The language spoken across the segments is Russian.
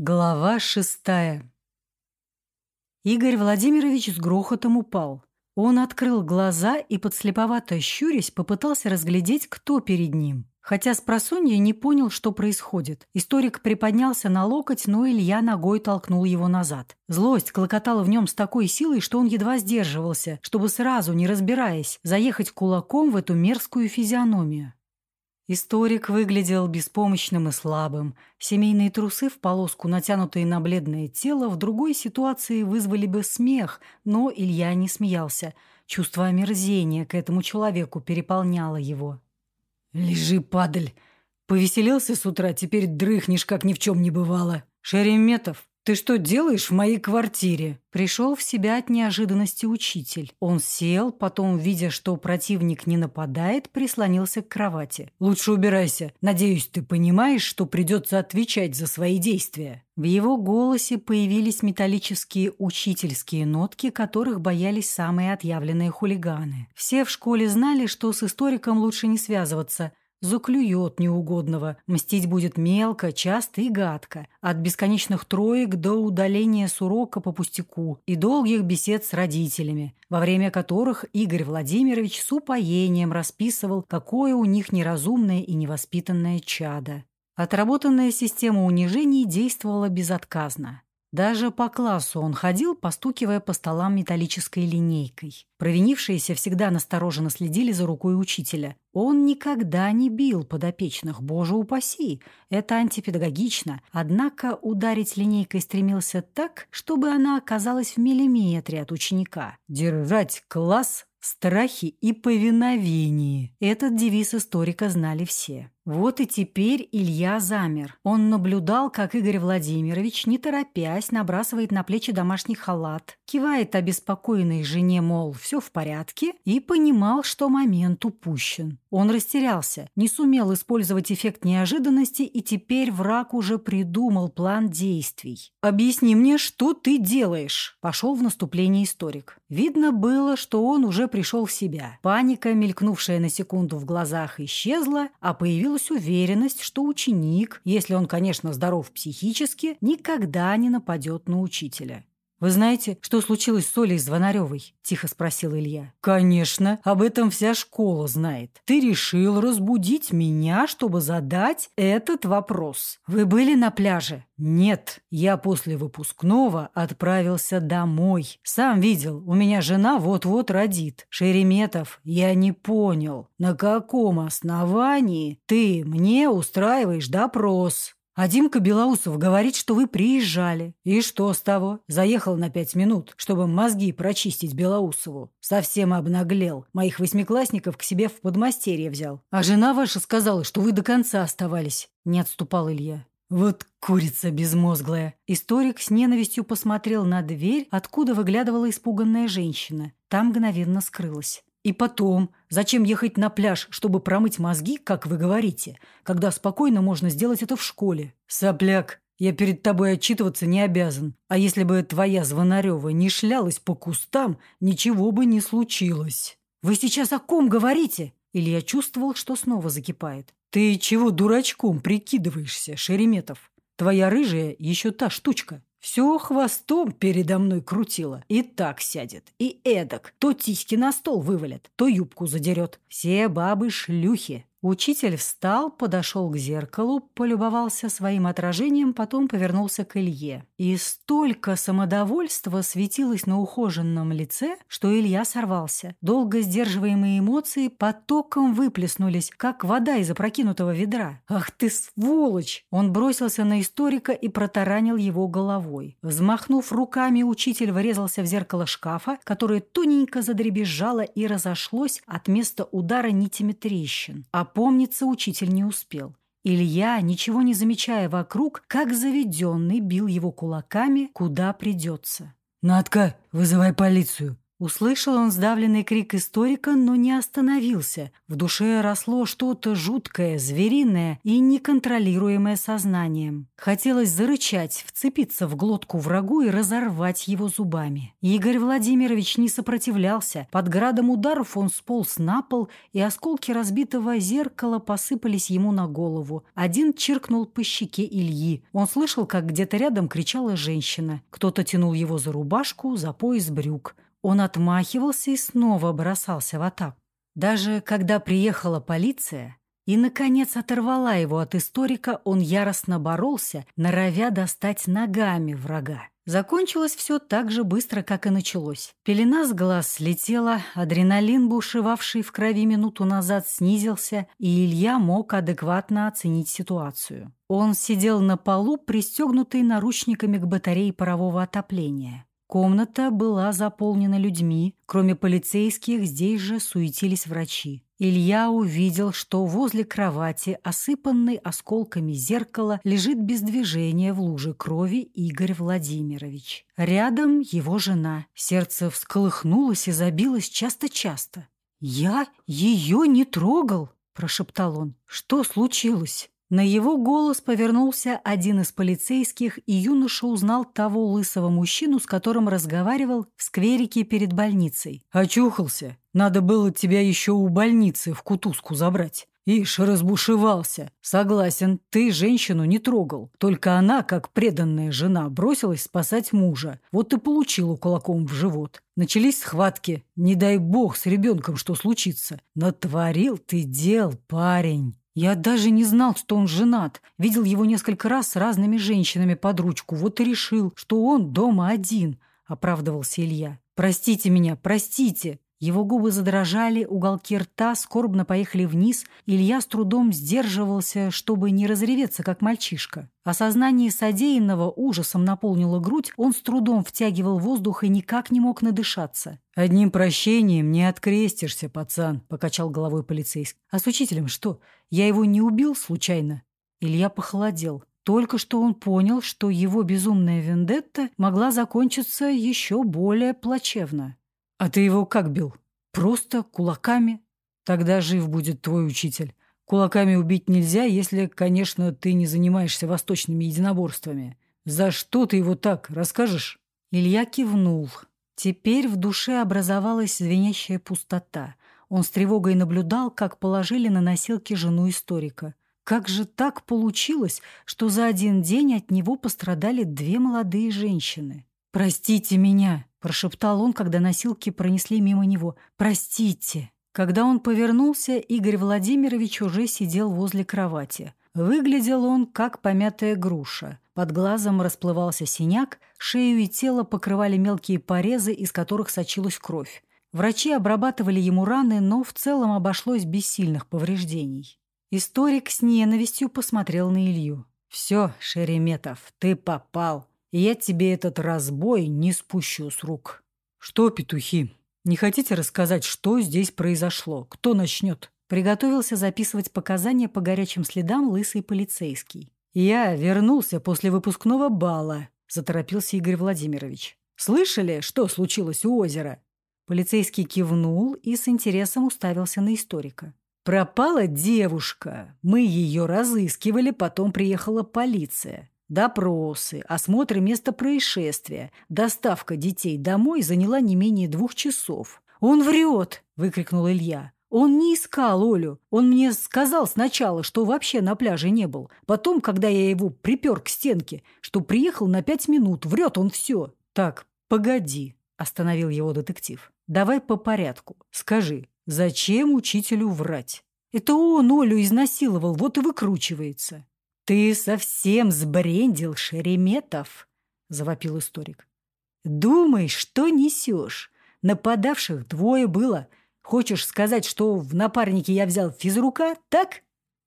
Глава шестая Игорь Владимирович с грохотом упал. Он открыл глаза и, подслеповато щурясь, попытался разглядеть, кто перед ним. Хотя с просонья не понял, что происходит. Историк приподнялся на локоть, но Илья ногой толкнул его назад. Злость клокотала в нем с такой силой, что он едва сдерживался, чтобы сразу, не разбираясь, заехать кулаком в эту мерзкую физиономию. Историк выглядел беспомощным и слабым. Семейные трусы в полоску, натянутые на бледное тело, в другой ситуации вызвали бы смех, но Илья не смеялся. Чувство омерзения к этому человеку переполняло его. «Лежи, падаль! Повеселился с утра, теперь дрыхнешь, как ни в чем не бывало. Шереметов, «Ты что делаешь в моей квартире?» Пришел в себя от неожиданности учитель. Он сел, потом, видя, что противник не нападает, прислонился к кровати. «Лучше убирайся. Надеюсь, ты понимаешь, что придется отвечать за свои действия». В его голосе появились металлические учительские нотки, которых боялись самые отъявленные хулиганы. Все в школе знали, что с историком лучше не связываться – Заклюет неугодного, мстить будет мелко, часто и гадко, от бесконечных троек до удаления с урока по пустяку и долгих бесед с родителями, во время которых Игорь Владимирович с упоением расписывал, какое у них неразумное и невоспитанное чадо. Отработанная система унижений действовала безотказно. Даже по классу он ходил, постукивая по столам металлической линейкой. Провинившиеся всегда настороженно следили за рукой учителя. Он никогда не бил подопечных, боже упаси. Это антипедагогично. Однако ударить линейкой стремился так, чтобы она оказалась в миллиметре от ученика. Держать класс страхи и повиновении. Этот девиз историка знали все. Вот и теперь Илья замер. Он наблюдал, как Игорь Владимирович, не торопясь, набрасывает на плечи домашний халат, кивает обеспокоенной жене, мол, все в порядке, и понимал, что момент упущен. Он растерялся, не сумел использовать эффект неожиданности, и теперь враг уже придумал план действий. «Объясни мне, что ты делаешь?» – пошел в наступление историк. Видно было, что он уже пришел в себя. Паника, мелькнувшая на секунду в глазах, исчезла, а появилась появилась уверенность, что ученик, если он, конечно, здоров психически, никогда не нападет на учителя. «Вы знаете, что случилось с Олей Звонаревой?» – тихо спросил Илья. «Конечно, об этом вся школа знает. Ты решил разбудить меня, чтобы задать этот вопрос. Вы были на пляже?» «Нет, я после выпускного отправился домой. Сам видел, у меня жена вот-вот родит. Шереметов, я не понял, на каком основании ты мне устраиваешь допрос?» А Димка Белоусов говорит, что вы приезжали. И что с того? Заехал на пять минут, чтобы мозги прочистить Белоусову. Совсем обнаглел. Моих восьмиклассников к себе в подмастерье взял. А жена ваша сказала, что вы до конца оставались. Не отступал Илья. Вот курица безмозглая. Историк с ненавистью посмотрел на дверь, откуда выглядывала испуганная женщина. Там мгновенно скрылась. И потом, зачем ехать на пляж, чтобы промыть мозги, как вы говорите, когда спокойно можно сделать это в школе? Сопляк, я перед тобой отчитываться не обязан. А если бы твоя Звонарева не шлялась по кустам, ничего бы не случилось. Вы сейчас о ком говорите? Или я чувствовал, что снова закипает. Ты чего дурачком прикидываешься, Шереметов? Твоя рыжая еще та штучка. Все хвостом передо мной крутило. И так сядет, и эдак. То тиськи на стол вывалят, то юбку задерет. Все бабы шлюхи. Учитель встал, подошел к зеркалу, полюбовался своим отражением, потом повернулся к Илье. И столько самодовольства светилось на ухоженном лице, что Илья сорвался. Долго сдерживаемые эмоции потоком выплеснулись, как вода из опрокинутого ведра. «Ах ты сволочь!» Он бросился на историка и протаранил его головой. Взмахнув руками, учитель врезался в зеркало шкафа, которое тоненько задребезжало и разошлось от места удара нитями трещин. А Опомниться учитель не успел. Илья, ничего не замечая вокруг, как заведенный, бил его кулаками, куда придется. «Надка, вызывай полицию. Услышал он сдавленный крик историка, но не остановился. В душе росло что-то жуткое, звериное и неконтролируемое сознанием. Хотелось зарычать, вцепиться в глотку врагу и разорвать его зубами. Игорь Владимирович не сопротивлялся. Под градом ударов он сполз на пол, и осколки разбитого зеркала посыпались ему на голову. Один чиркнул по щеке Ильи. Он слышал, как где-то рядом кричала женщина. Кто-то тянул его за рубашку, за пояс брюк. Он отмахивался и снова бросался в атаку. Даже когда приехала полиция и, наконец, оторвала его от историка, он яростно боролся, норовя достать ногами врага. Закончилось все так же быстро, как и началось. Пелена с глаз слетела, адреналин, бушевавший в крови минуту назад, снизился, и Илья мог адекватно оценить ситуацию. Он сидел на полу, пристегнутый наручниками к батарее парового отопления. Комната была заполнена людьми. Кроме полицейских, здесь же суетились врачи. Илья увидел, что возле кровати, осыпанной осколками зеркала, лежит без движения в луже крови Игорь Владимирович. Рядом его жена. Сердце всколыхнулось и забилось часто-часто. «Я ее не трогал!» – прошептал он. «Что случилось?» На его голос повернулся один из полицейских, и юноша узнал того лысого мужчину, с которым разговаривал в скверике перед больницей. «Очухался. Надо было тебя еще у больницы в кутузку забрать». Ишь, разбушевался. Согласен, ты женщину не трогал. Только она, как преданная жена, бросилась спасать мужа. Вот и получила кулаком в живот. Начались схватки. Не дай бог с ребенком что случится. Натворил ты дел, парень. Я даже не знал, что он женат. Видел его несколько раз с разными женщинами под ручку. Вот и решил, что он дома один, — оправдывался Илья. «Простите меня, простите!» Его губы задрожали, уголки рта скорбно поехали вниз. Илья с трудом сдерживался, чтобы не разреветься, как мальчишка. Осознание содеянного ужасом наполнило грудь, он с трудом втягивал воздух и никак не мог надышаться. «Одним прощением не открестишься, пацан», — покачал головой полицейский. «А с учителем что? Я его не убил случайно?» Илья похолодел. Только что он понял, что его безумная вендетта могла закончиться еще более плачевно. «А ты его как бил? Просто кулаками? Тогда жив будет твой учитель. Кулаками убить нельзя, если, конечно, ты не занимаешься восточными единоборствами. За что ты его так, расскажешь?» Илья кивнул. Теперь в душе образовалась звенящая пустота. Он с тревогой наблюдал, как положили на носилки жену историка. Как же так получилось, что за один день от него пострадали две молодые женщины? «Простите меня», — прошептал он, когда носилки пронесли мимо него. «Простите». Когда он повернулся, Игорь Владимирович уже сидел возле кровати. Выглядел он, как помятая груша. Под глазом расплывался синяк, шею и тело покрывали мелкие порезы, из которых сочилась кровь. Врачи обрабатывали ему раны, но в целом обошлось без сильных повреждений. Историк с ненавистью посмотрел на Илью. «Все, Шереметов, ты попал я тебе этот разбой не спущу с рук. Что, петухи, не хотите рассказать, что здесь произошло? Кто начнет? Приготовился записывать показания по горячим следам лысый полицейский. Я вернулся после выпускного бала, заторопился Игорь Владимирович. Слышали, что случилось у озера? Полицейский кивнул и с интересом уставился на историка. Пропала девушка. Мы ее разыскивали, потом приехала полиция. Допросы, осмотры места происшествия, доставка детей домой заняла не менее двух часов. «Он врет!» – выкрикнул Илья. «Он не искал Олю. Он мне сказал сначала, что вообще на пляже не был. Потом, когда я его припер к стенке, что приехал на пять минут. Врет он все». «Так, погоди», – остановил его детектив. «Давай по порядку. Скажи, зачем учителю врать?» «Это он Олю изнасиловал, вот и выкручивается». «Ты совсем сбрендил, Шереметов!» — завопил историк. «Думай, что несешь. Нападавших двое было. Хочешь сказать, что в напарнике я взял физрука, так?»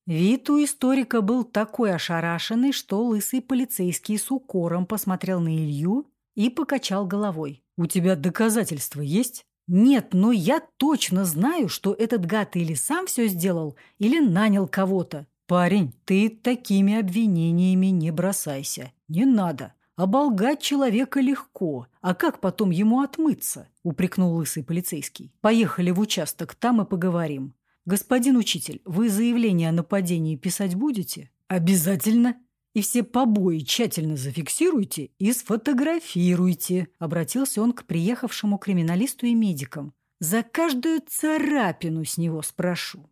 Вид у историка был такой ошарашенный, что лысый полицейский с укором посмотрел на Илью и покачал головой. «У тебя доказательства есть?» «Нет, но я точно знаю, что этот гад или сам все сделал, или нанял кого-то. «Парень, ты такими обвинениями не бросайся. Не надо. Оболгать человека легко, а как потом ему отмыться? Упрекнул лысый полицейский. Поехали в участок, там и поговорим. Господин учитель, вы заявление о нападении писать будете? Обязательно. И все побои тщательно зафиксируйте и сфотографируйте, обратился он к приехавшему криминалисту и медикам. За каждую царапину с него спрошу.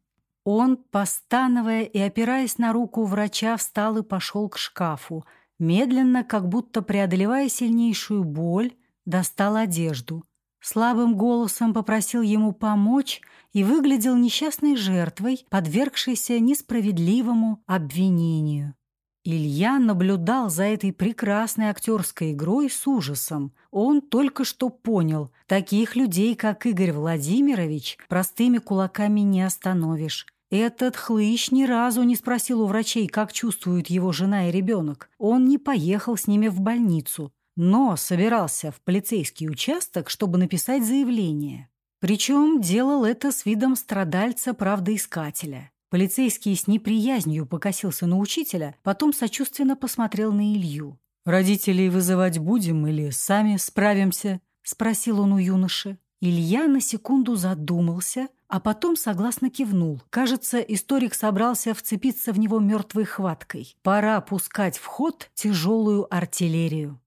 Он, постановая и опираясь на руку врача, встал и пошел к шкафу. Медленно, как будто преодолевая сильнейшую боль, достал одежду. Слабым голосом попросил ему помочь и выглядел несчастной жертвой, подвергшейся несправедливому обвинению. Илья наблюдал за этой прекрасной актерской игрой с ужасом. Он только что понял, таких людей, как Игорь Владимирович, простыми кулаками не остановишь. Этот хлыщ ни разу не спросил у врачей, как чувствуют его жена и ребенок. Он не поехал с ними в больницу, но собирался в полицейский участок, чтобы написать заявление. Причем делал это с видом страдальца-правдоискателя. Полицейский с неприязнью покосился на учителя, потом сочувственно посмотрел на Илью. «Родителей вызывать будем или сами справимся?» – спросил он у юноши. Илья на секунду задумался, а потом согласно кивнул. Кажется, историк собрался вцепиться в него мертвой хваткой. Пора пускать в ход тяжелую артиллерию.